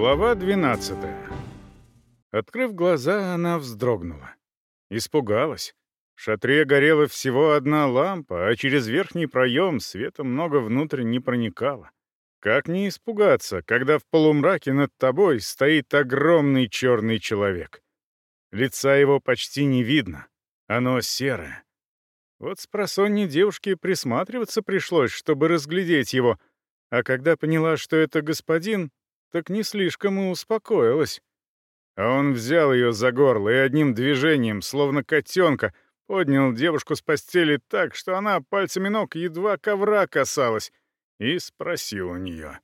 Глава 12. Открыв глаза, она вздрогнула. Испугалась. В шатре горела всего одна лампа, а через верхний проем света много внутрь не проникало. Как не испугаться, когда в полумраке над тобой стоит огромный черный человек? Лица его почти не видно. Оно серое. Вот с просонья девушке присматриваться пришлось, чтобы разглядеть его, а когда поняла, что это господин, так не слишком и успокоилась. А он взял ее за горло и одним движением, словно котенка, поднял девушку с постели так, что она пальцами ног едва ковра касалась, и спросил у нее.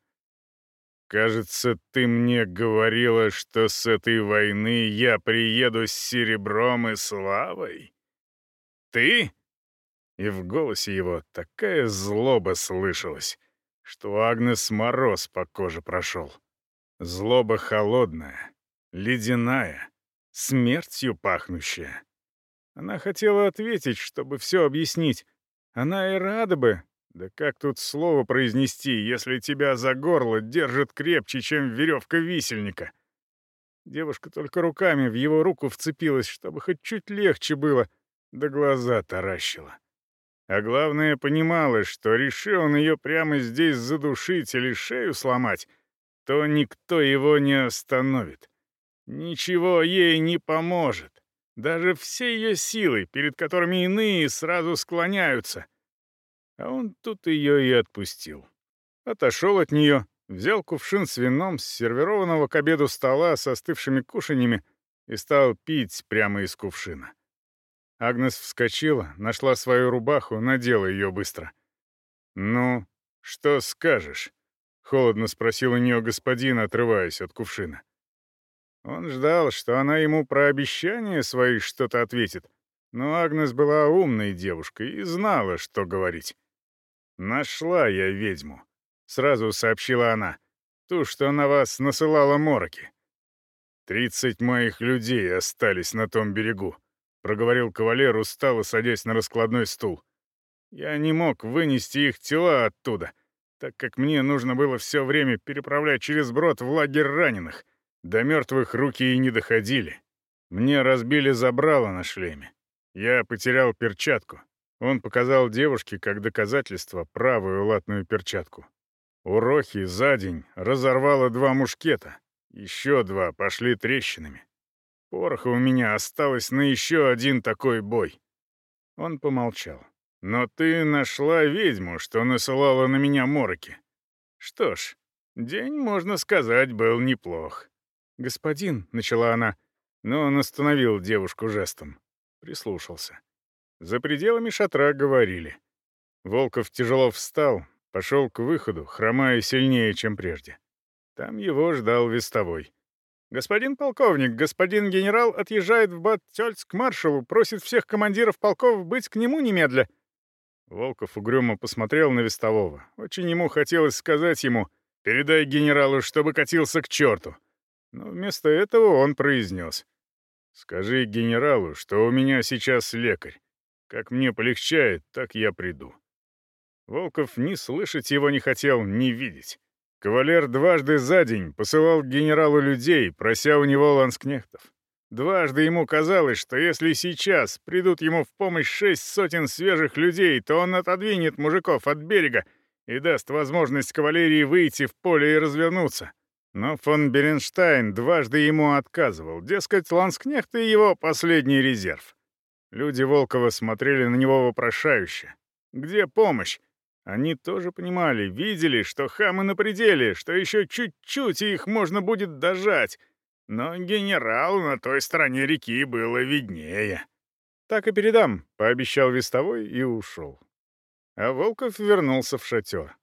«Кажется, ты мне говорила, что с этой войны я приеду с серебром и славой?» «Ты?» И в голосе его такая злоба слышалась, что Агнес мороз по коже прошел. Злоба холодная, ледяная, смертью пахнущая. Она хотела ответить, чтобы все объяснить. Она и рада бы. Да как тут слово произнести, если тебя за горло держит крепче, чем веревка висельника? Девушка только руками в его руку вцепилась, чтобы хоть чуть легче было, да глаза таращила. А главное, понимала, что решил он ее прямо здесь задушить или шею сломать, то никто его не остановит. Ничего ей не поможет. Даже все ее силы, перед которыми иные сразу склоняются. А он тут ее и отпустил. Отошел от нее, взял кувшин с вином с сервированного к обеду стола с остывшими кушаньями и стал пить прямо из кувшина. Агнес вскочила, нашла свою рубаху, надела ее быстро. «Ну, что скажешь?» холодно спросил у нее господин, отрываясь от кувшина. Он ждал, что она ему про обещания свои что-то ответит, но Агнес была умной девушкой и знала, что говорить. «Нашла я ведьму», — сразу сообщила она, — «ту, что на вас насылала мороки». «Тридцать моих людей остались на том берегу», — проговорил кавалер, устало садясь на раскладной стул. «Я не мог вынести их тела оттуда» так как мне нужно было все время переправлять через брод в лагерь раненых. До мертвых руки и не доходили. Мне разбили забрало на шлеме. Я потерял перчатку. Он показал девушке как доказательство правую латную перчатку. У Рохи за день разорвало два мушкета. Еще два пошли трещинами. Пороха у меня осталось на еще один такой бой. Он помолчал. Но ты нашла ведьму, что насылала на меня мороки. Что ж, день, можно сказать, был неплох. «Господин», — начала она, но он остановил девушку жестом. Прислушался. За пределами шатра говорили. Волков тяжело встал, пошел к выходу, хромая сильнее, чем прежде. Там его ждал вестовой. «Господин полковник, господин генерал отъезжает в Бат-Тёльц к маршалу, просит всех командиров полков быть к нему немедля», Волков угрюмо посмотрел на Вестового. Очень ему хотелось сказать ему «Передай генералу, чтобы катился к черту». Но вместо этого он произнес «Скажи генералу, что у меня сейчас лекарь. Как мне полегчает, так я приду». Волков ни слышать его не хотел, ни видеть. Кавалер дважды за день посылал генералу людей, прося у него ланскнехтов. Дважды ему казалось, что если сейчас придут ему в помощь шесть сотен свежих людей, то он отодвинет мужиков от берега и даст возможность кавалерии выйти в поле и развернуться. Но фон Беренштайн дважды ему отказывал, дескать, Ланскнехт и его последний резерв. Люди Волкова смотрели на него вопрошающе. «Где помощь?» Они тоже понимали, видели, что хамы на пределе, что еще чуть-чуть, и их можно будет дожать — но генералу на той стороне реки было виднее. «Так и передам», — пообещал вестовой и ушел. А Волков вернулся в шатер.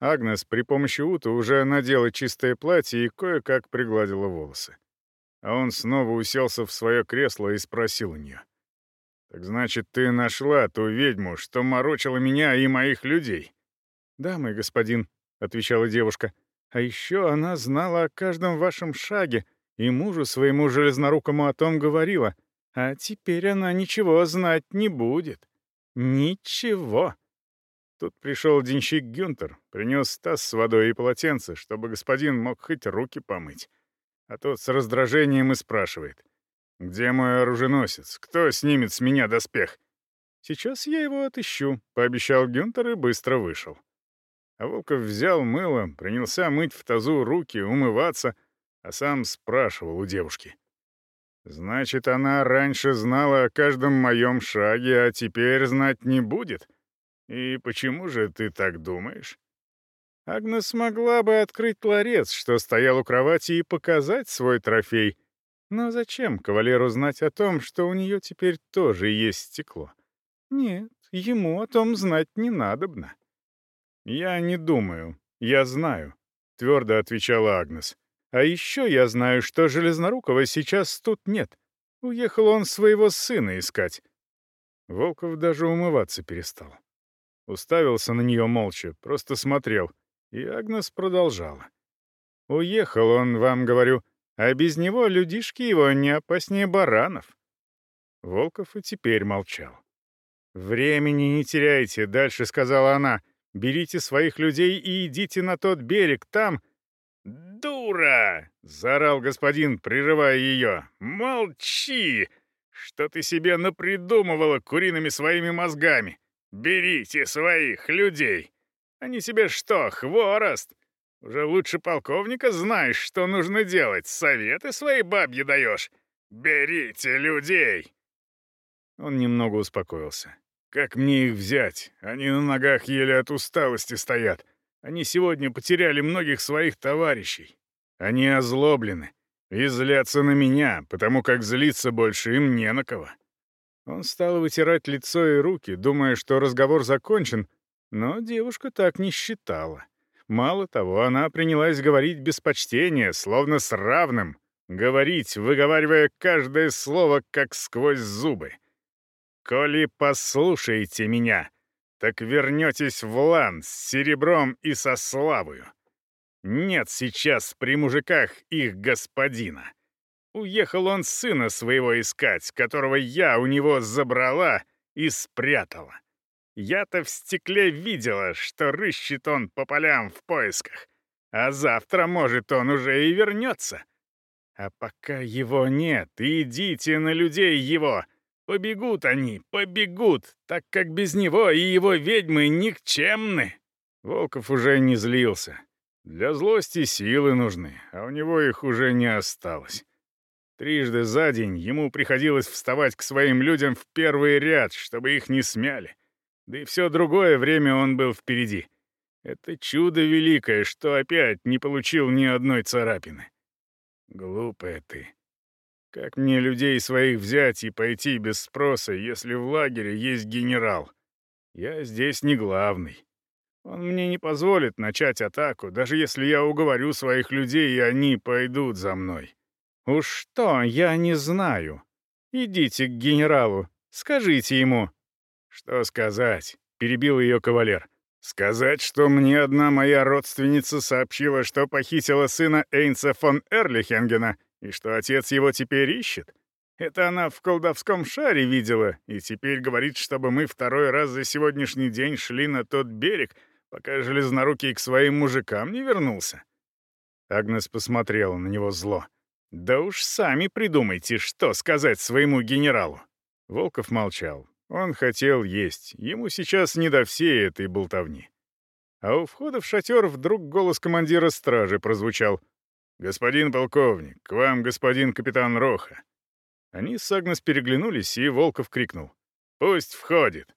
Агнес при помощи Ута уже надела чистое платье и кое-как пригладила волосы. А он снова уселся в свое кресло и спросил у нее. «Так значит, ты нашла ту ведьму, что морочила меня и моих людей?» «Да, мой господин», — отвечала девушка. «А еще она знала о каждом вашем шаге, и мужу своему железнорукому о том говорила. А теперь она ничего знать не будет. Ничего. Тут пришел денщик Гюнтер, принес таз с водой и полотенце, чтобы господин мог хоть руки помыть. А тот с раздражением и спрашивает. «Где мой оруженосец? Кто снимет с меня доспех?» «Сейчас я его отыщу», — пообещал Гюнтер и быстро вышел. А Волков взял мыло, принялся мыть в тазу руки, умываться, а сам спрашивал у девушки. «Значит, она раньше знала о каждом моем шаге, а теперь знать не будет? И почему же ты так думаешь?» Агнес могла бы открыть ларец, что стоял у кровати, и показать свой трофей. Но зачем кавалеру знать о том, что у нее теперь тоже есть стекло? Нет, ему о том знать не надобно. «Я не думаю, я знаю», — твердо отвечала Агнес. А еще я знаю, что Железнорукого сейчас тут нет. Уехал он своего сына искать. Волков даже умываться перестал. Уставился на нее молча, просто смотрел. И Агнес продолжала. «Уехал он, вам говорю, а без него людишки его не опаснее баранов». Волков и теперь молчал. «Времени не теряйте», — дальше сказала она. «Берите своих людей и идите на тот берег, там...» «Ду!» дура!» — заорал господин, прерывая ее. «Молчи! Что ты себе напридумывала куриными своими мозгами? Берите своих людей! Они себе что, хворост? Уже лучше полковника знаешь, что нужно делать, советы своей бабье даешь. Берите людей!» Он немного успокоился. «Как мне их взять? Они на ногах еле от усталости стоят». Они сегодня потеряли многих своих товарищей. Они озлоблены и злятся на меня, потому как злиться больше им не на кого. Он стал вытирать лицо и руки, думая, что разговор закончен, но девушка так не считала. Мало того, она принялась говорить без почтения, словно с равным, говорить, выговаривая каждое слово, как сквозь зубы. «Коли послушаете меня, так вернетесь в лан с серебром и со славою нет сейчас при мужиках их господина. Уехал он сына своего искать, которого я у него забрала и спрятала. Я-то в стекле видела, что рыщет он по полям в поисках. А завтра, может, он уже и вернется. А пока его нет, идите на людей его. Побегут они, побегут, так как без него и его ведьмы никчемны. Волков уже не злился. Для злости силы нужны, а у него их уже не осталось. Трижды за день ему приходилось вставать к своим людям в первый ряд, чтобы их не смяли. Да и все другое время он был впереди. Это чудо великое, что опять не получил ни одной царапины. Глупая ты. Как мне людей своих взять и пойти без спроса, если в лагере есть генерал? Я здесь не главный. Он мне не позволит начать атаку, даже если я уговорю своих людей, и они пойдут за мной. Уж что, я не знаю. Идите к генералу, скажите ему». «Что сказать?» — перебил ее кавалер. «Сказать, что мне одна моя родственница сообщила, что похитила сына Эйнса фон Эрлихенгена и что отец его теперь ищет? Это она в колдовском шаре видела и теперь говорит, чтобы мы второй раз за сегодняшний день шли на тот берег, — пока железнорукий к своим мужикам не вернулся. Агнес посмотрела на него зло. «Да уж сами придумайте, что сказать своему генералу!» Волков молчал. Он хотел есть. Ему сейчас не до всей этой болтовни. А у входа в шатер вдруг голос командира стражи прозвучал. «Господин полковник, к вам господин капитан Роха». Они с Агнес переглянулись, и Волков крикнул. «Пусть входит!»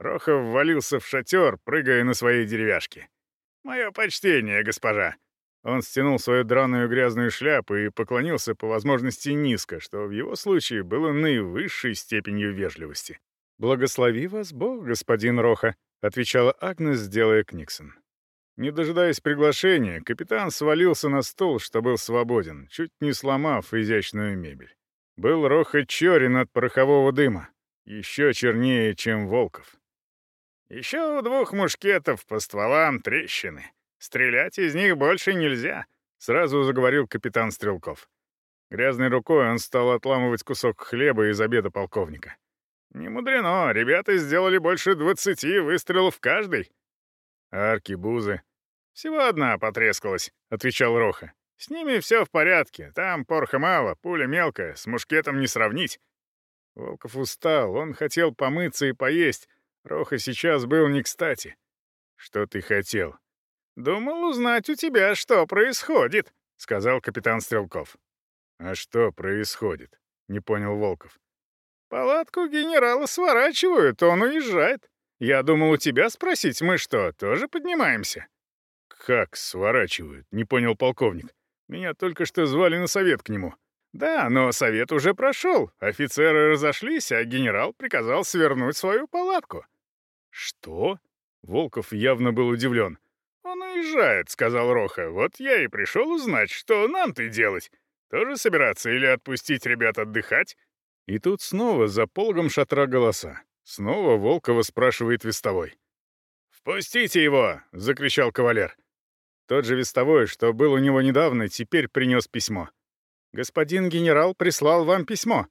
Роха ввалился в шатер, прыгая на своей деревяшке. «Мое почтение, госпожа!» Он стянул свою драную грязную шляпу и поклонился по возможности низко, что в его случае было наивысшей степенью вежливости. «Благослови вас Бог, господин Роха», — отвечала Агнес, делая Книксон. Не дожидаясь приглашения, капитан свалился на стол, что был свободен, чуть не сломав изящную мебель. Был Роха черен от порохового дыма, еще чернее, чем Волков. Еще у двух мушкетов по стволам трещины. Стрелять из них больше нельзя», — сразу заговорил капитан Стрелков. Грязной рукой он стал отламывать кусок хлеба из обеда полковника. «Не мудрено, ребята сделали больше двадцати выстрелов каждый». «Арки, бузы». «Всего одна потрескалась», — отвечал Роха. «С ними все в порядке, там порха мало, пуля мелкая, с мушкетом не сравнить». Волков устал, он хотел помыться и поесть, Роха сейчас был не кстати. «Что ты хотел?» «Думал узнать у тебя, что происходит», — сказал капитан Стрелков. «А что происходит?» — не понял Волков. «Палатку генерала сворачивают, он уезжает. Я думал у тебя спросить, мы что, тоже поднимаемся?» «Как сворачивают?» — не понял полковник. «Меня только что звали на совет к нему». Да, но совет уже прошел. Офицеры разошлись, а генерал приказал свернуть свою палатку. Что? Волков явно был удивлен. Он уезжает, сказал Роха. Вот я и пришел узнать, что нам-то делать. Тоже собираться или отпустить ребят отдыхать? И тут снова за полгом шатра голоса. Снова Волкова спрашивает вестовой. «Впустите его!» — закричал кавалер. Тот же вестовой, что был у него недавно, теперь принес письмо господин генерал прислал вам письмо».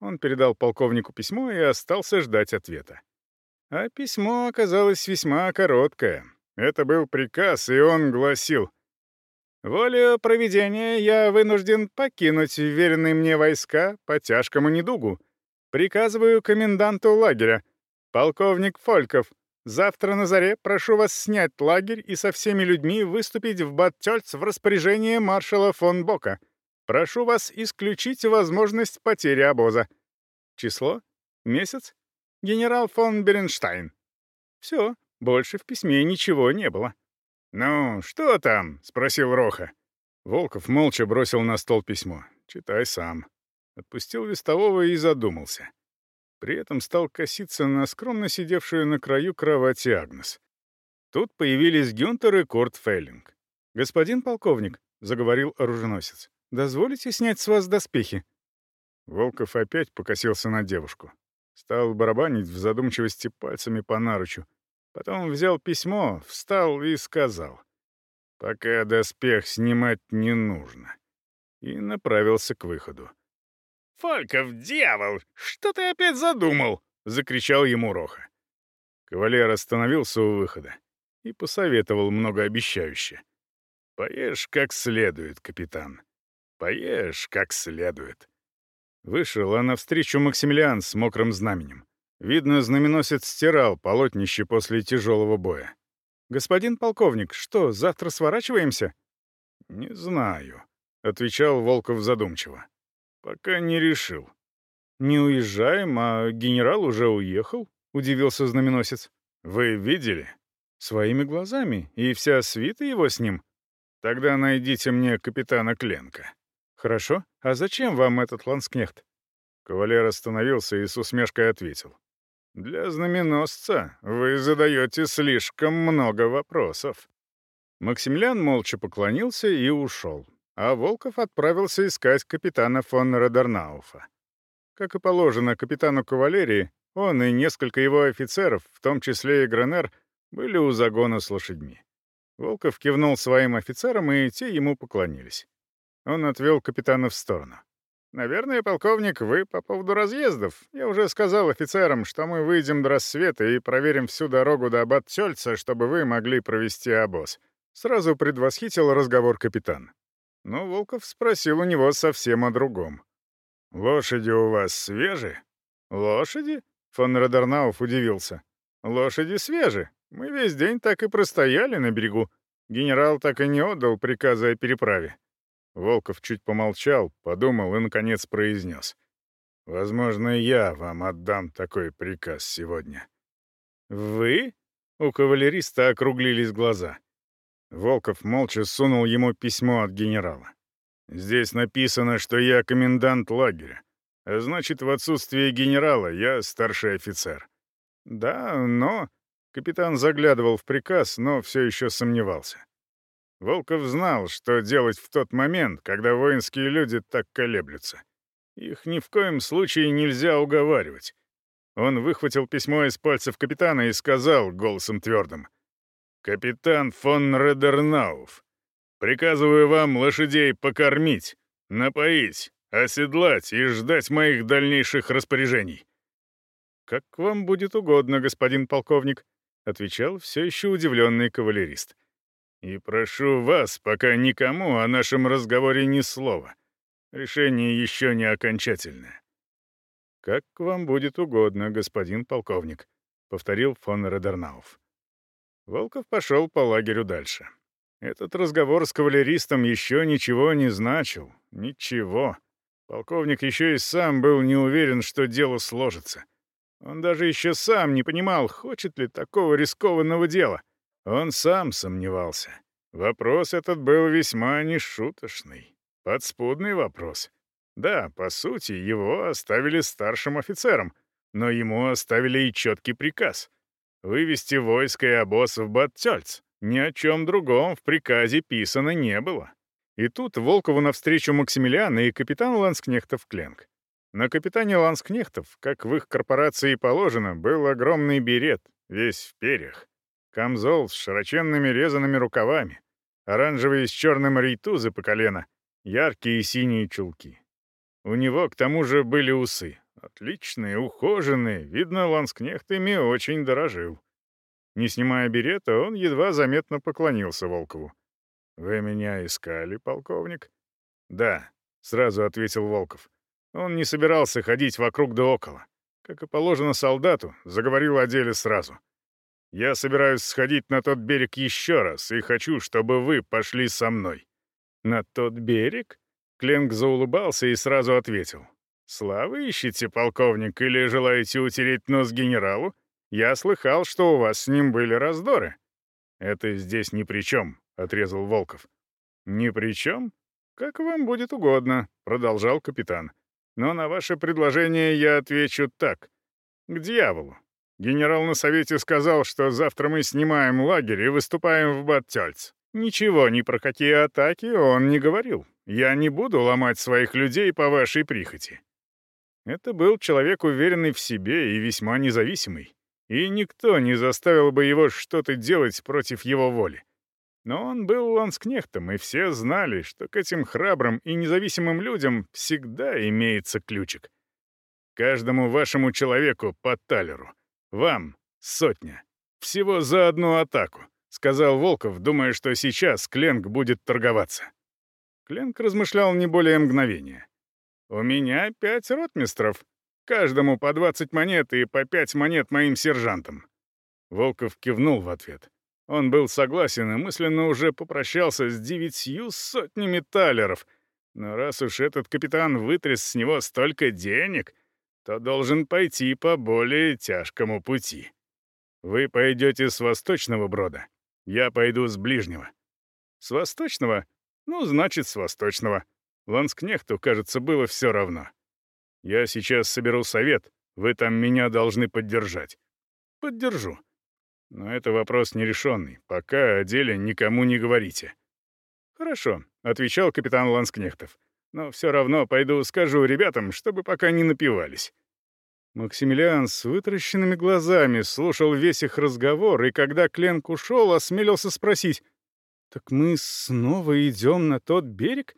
Он передал полковнику письмо и остался ждать ответа. А письмо оказалось весьма короткое. Это был приказ, и он гласил. «Волею проведения я вынужден покинуть уверенные мне войска по тяжкому недугу. Приказываю коменданту лагеря, полковник Фольков, завтра на заре прошу вас снять лагерь и со всеми людьми выступить в Баттельц в распоряжение маршала фон Бока». Прошу вас исключить возможность потери обоза. Число? Месяц? Генерал фон Беренштайн. Все, больше в письме ничего не было. «Ну, что там?» — спросил Роха. Волков молча бросил на стол письмо. «Читай сам». Отпустил вестового и задумался. При этом стал коситься на скромно сидевшую на краю кровати Агнес. Тут появились Гюнтер и Курт Феллинг. «Господин полковник», — заговорил оруженосец, Дозволите снять с вас доспехи?» Волков опять покосился на девушку. Стал барабанить в задумчивости пальцами по наручу. Потом взял письмо, встал и сказал. «Пока доспех снимать не нужно». И направился к выходу. «Фольков, дьявол! Что ты опять задумал?» — закричал ему Роха. Кавалер остановился у выхода и посоветовал многообещающе. «Поешь как следует, капитан». Поешь как следует». Вышел, а навстречу Максимилиан с мокрым знаменем. Видно, знаменосец стирал полотнище после тяжелого боя. «Господин полковник, что, завтра сворачиваемся?» «Не знаю», — отвечал Волков задумчиво. «Пока не решил». «Не уезжаем, а генерал уже уехал», — удивился знаменосец. «Вы видели?» «Своими глазами, и вся свита его с ним». «Тогда найдите мне капитана Кленка». «Хорошо. А зачем вам этот ланскнехт?» Кавалер остановился и с усмешкой ответил. «Для знаменосца вы задаете слишком много вопросов». Максимилиан молча поклонился и ушел, а Волков отправился искать капитана фон Родернауфа. Как и положено капитану кавалерии, он и несколько его офицеров, в том числе и Гренер, были у загона с лошадьми. Волков кивнул своим офицерам, и те ему поклонились. Он отвел капитана в сторону. «Наверное, полковник, вы по поводу разъездов. Я уже сказал офицерам, что мы выйдем до рассвета и проверим всю дорогу до аббат чтобы вы могли провести обоз». Сразу предвосхитил разговор капитан. Но Волков спросил у него совсем о другом. «Лошади у вас свежи?» «Лошади?» — фон Радарнауф удивился. «Лошади свежи. Мы весь день так и простояли на берегу. Генерал так и не отдал приказа о переправе. Волков чуть помолчал, подумал и, наконец, произнес. «Возможно, я вам отдам такой приказ сегодня». «Вы?» — у кавалериста округлились глаза. Волков молча сунул ему письмо от генерала. «Здесь написано, что я комендант лагеря. А значит, в отсутствие генерала я старший офицер». «Да, но...» — капитан заглядывал в приказ, но все еще сомневался. Волков знал, что делать в тот момент, когда воинские люди так колеблются. Их ни в коем случае нельзя уговаривать. Он выхватил письмо из пальцев капитана и сказал голосом твердым. «Капитан фон Редернауф, приказываю вам лошадей покормить, напоить, оседлать и ждать моих дальнейших распоряжений». «Как вам будет угодно, господин полковник», — отвечал все еще удивленный кавалерист. — «И прошу вас, пока никому о нашем разговоре ни слова. Решение еще не окончательное». «Как вам будет угодно, господин полковник», — повторил фон Редернауф. Волков пошел по лагерю дальше. Этот разговор с кавалеристом еще ничего не значил. Ничего. Полковник еще и сам был не уверен, что дело сложится. Он даже еще сам не понимал, хочет ли такого рискованного дела. Он сам сомневался. Вопрос этот был весьма нешуточный. Подспудный вопрос. Да, по сути, его оставили старшим офицером, но ему оставили и четкий приказ — вывести войско и обоз в Баттельц. Ни о чем другом в приказе писано не было. И тут Волкову навстречу Максимилиана и капитан Ланскнехтов Кленк. На капитане Ланскнехтов, как в их корпорации положено, был огромный берет, весь в перьях. Камзол с широченными резанными рукавами, оранжевые с черным рейтузы по колено, яркие синие чулки. У него, к тому же, были усы. Отличные, ухоженные, видно, ланскнехтами очень дорожил. Не снимая берета, он едва заметно поклонился Волкову. «Вы меня искали, полковник?» «Да», — сразу ответил Волков. Он не собирался ходить вокруг да около. Как и положено солдату, заговорил о деле сразу. Я собираюсь сходить на тот берег еще раз и хочу, чтобы вы пошли со мной». «На тот берег?» Кленг заулыбался и сразу ответил. «Славы ищите, полковник, или желаете утереть нос генералу? Я слыхал, что у вас с ним были раздоры». «Это здесь ни при чем», — отрезал Волков. «Ни при чем? Как вам будет угодно», — продолжал капитан. «Но на ваше предложение я отвечу так. К дьяволу. Генерал на совете сказал, что завтра мы снимаем лагерь и выступаем в Баттельц. Ничего ни про какие атаки он не говорил. Я не буду ломать своих людей по вашей прихоти». Это был человек, уверенный в себе и весьма независимый. И никто не заставил бы его что-то делать против его воли. Но он был ланскнехтом, и все знали, что к этим храбрым Вам сотня. Всего за одну атаку», — сказал Волков, думая, что сейчас Кленк будет торговаться. Кленк размышлял не более мгновения. «У меня пять ротмистров. Каждому по двадцать монет и по пять монет моим сержантам». Волков кивнул в ответ. Он был согласен и мысленно уже попрощался с девятью сотнями талеров. Но раз уж этот капитан вытряс с него столько денег то должен пойти по более тяжкому пути. Вы пойдете с восточного брода, я пойду с ближнего. С восточного? Ну, значит, с восточного. Ланскнехту, кажется, было все равно. Я сейчас соберу совет, вы там меня должны поддержать. Поддержу. Но это вопрос нерешенный, пока о деле никому не говорите. «Хорошо», — отвечал капитан Ланскнехтов но все равно пойду скажу ребятам, чтобы пока не напивались». Максимилиан с вытаращенными глазами слушал весь их разговор, и когда Кленк ушел, осмелился спросить, «Так мы снова идем на тот берег?»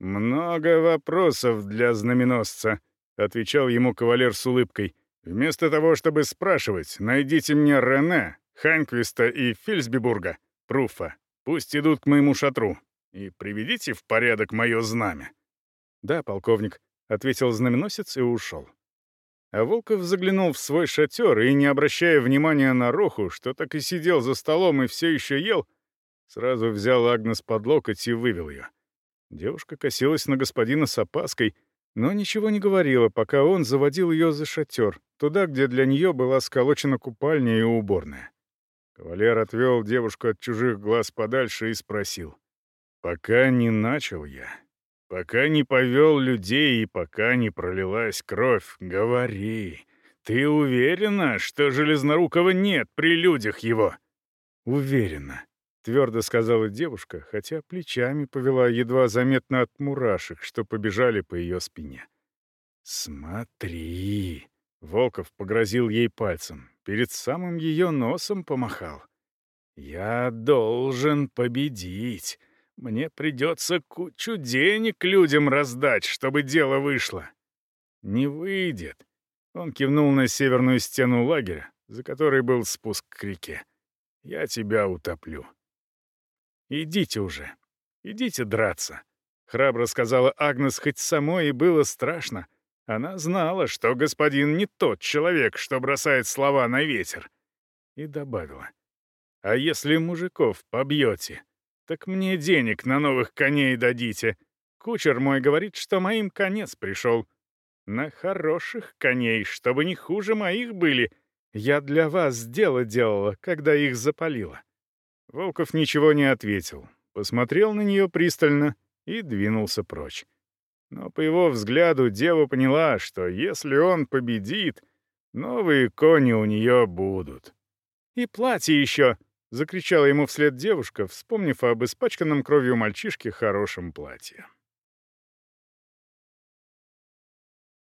«Много вопросов для знаменосца», — отвечал ему кавалер с улыбкой. «Вместо того, чтобы спрашивать, найдите мне Рене, Ханквиста и Фильсбибурга, Пруфа. Пусть идут к моему шатру и приведите в порядок мое знамя». «Да, полковник», — ответил знаменосец и ушел. А Волков заглянул в свой шатер и, не обращая внимания на Роху, что так и сидел за столом и все еще ел, сразу взял Агнес под локоть и вывел ее. Девушка косилась на господина с опаской, но ничего не говорила, пока он заводил ее за шатер, туда, где для нее была сколочена купальня и уборная. Кавалер отвел девушку от чужих глаз подальше и спросил. Пока не начал я, пока не повел людей и пока не пролилась кровь, говори. Ты уверена, что Железнорукова нет при людях его? Уверена, твердо сказала девушка, хотя плечами повела едва заметно от мурашек, что побежали по ее спине. Смотри. Волков погрозил ей пальцем, перед самым ее носом помахал. «Я должен победить!» Мне придется кучу денег людям раздать, чтобы дело вышло. Не выйдет. Он кивнул на северную стену лагеря, за которой был спуск к реке. Я тебя утоплю. Идите уже. Идите драться. Храбро сказала Агнес, хоть самой и было страшно. Она знала, что господин не тот человек, что бросает слова на ветер. И добавила. «А если мужиков побьете?» Так мне денег на новых коней дадите. Кучер мой говорит, что моим конец пришел. На хороших коней, чтобы не хуже моих были. Я для вас дело делала, когда их запалила». Волков ничего не ответил, посмотрел на нее пристально и двинулся прочь. Но по его взгляду дева поняла, что если он победит, новые кони у нее будут. «И платье еще!» закричала ему вслед девушка, вспомнив об испачканном кровью мальчишке хорошем платье.